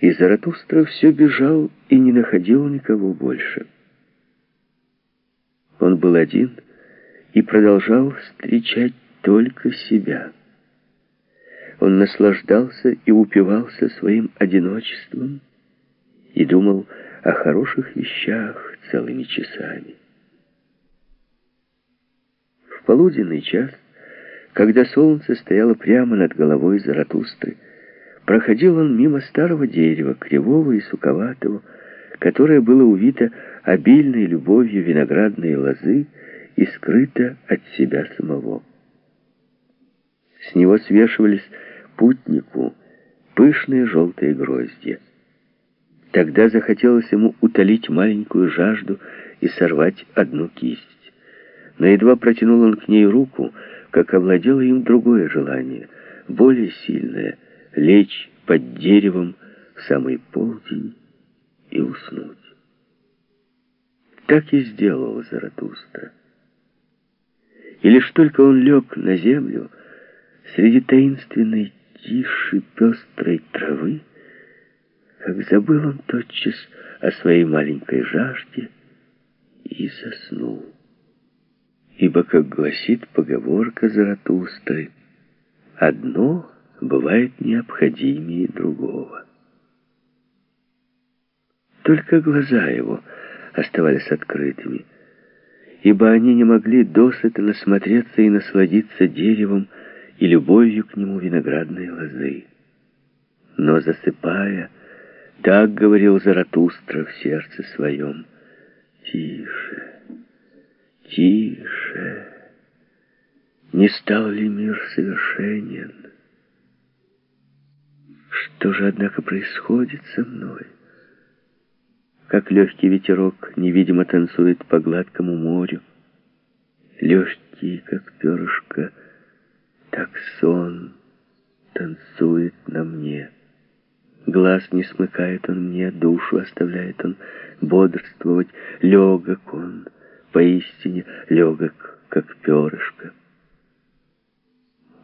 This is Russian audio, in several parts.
И Заратустра все бежал и не находил никого больше. Он был один и продолжал встречать только себя. Он наслаждался и упивался своим одиночеством и думал о хороших вещах целыми часами. В полуденный час, когда солнце стояло прямо над головой Заратустры, проходил он мимо старого дерева, кривого и суковатого, которое было увито обильной любовью виноградной лозы и скрыто от себя самого. С него свешивались путнику пышные желтые гроздья. Тогда захотелось ему утолить маленькую жажду и сорвать одну кисть. Но едва протянул он к ней руку, как овладело им другое желание, более сильное — лечь под деревом в самый полдень и уснуть. Так и сделал Заратустра. И лишь только он лег на землю, среди таинственной тиши пестрой травы, как забыл он тотчас о своей маленькой жажде и заснул. Ибо, как гласит поговорка Заратустры, одно — бывает необходимее другого. Только глаза его оставались открытыми, ибо они не могли досыта насмотреться и насладиться деревом и любовью к нему виноградной лозы. Но засыпая, так говорил Заратустра в сердце своем, «Тише, тише, не стал ли мир совершенен?» Что же, однако, происходит со мной? Как легкий ветерок невидимо танцует по гладкому морю, Легкий, как перышко, так сон танцует на мне. Глаз не смыкает он мне, душу оставляет он бодрствовать. Легок он, поистине легок, как перышко.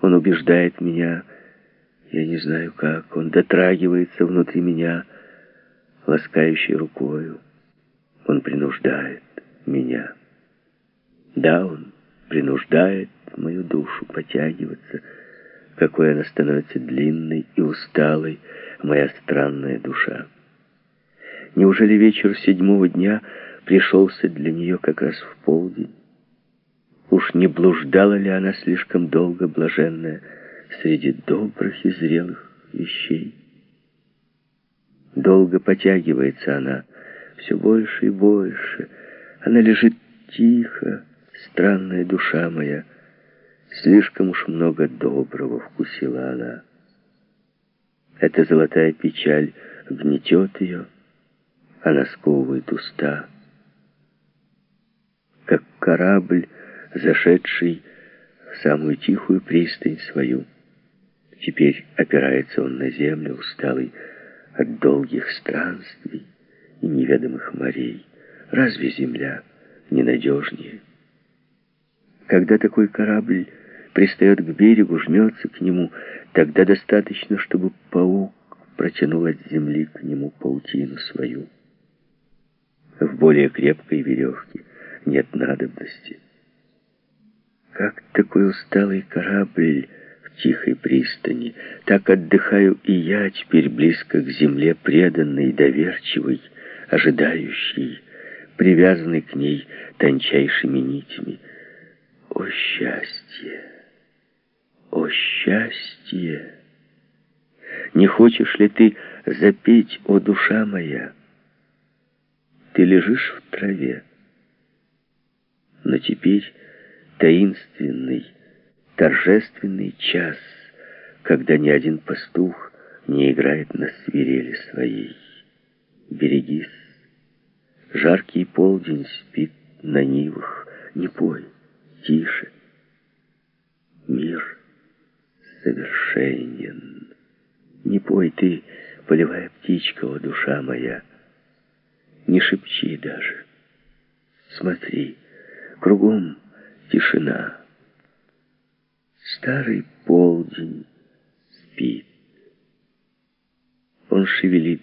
Он убеждает меня, я не знаю как, он дотрагивается внутри меня, ласкающей рукою. Он принуждает меня. Да, он принуждает мою душу потягиваться, какой она становится длинной и усталой, моя странная душа. Неужели вечер седьмого дня пришелся для нее как раз в полдень? Уж не блуждала ли она слишком долго, блаженная, среди добрых и зрелых вещей. Долго потягивается она, все больше и больше. Она лежит тихо, странная душа моя. Слишком уж много доброго вкусила она. Эта золотая печаль гнетет ее, она сковывает уста. Как корабль, зашедший в самую тихую пристань свою. Теперь опирается он на землю, усталый от долгих странствий и неведомых морей. Разве земля ненадежнее? Когда такой корабль пристает к берегу, жмется к нему, тогда достаточно, чтобы паук протянул от земли к нему паутину свою. В более крепкой веревке нет надобности. Как такой усталый корабль тихой пристани. Так отдыхаю и я теперь близко к земле, преданный, доверчивый, ожидающий, привязанный к ней тончайшими нитями. О счастье! О счастье! Не хочешь ли ты запеть, о душа моя? Ты лежишь в траве, но теперь таинственный, торжественный час, когда ни один пастух не играет на свирели своей. Берегись, жаркий полдень спит на нивах, не пой, тише. Мир совершенен. Не пой ты, полевая птичка, о душа моя, не шепчи даже. Смотри, кругом тишина. Старый полдень спит. Он шевелит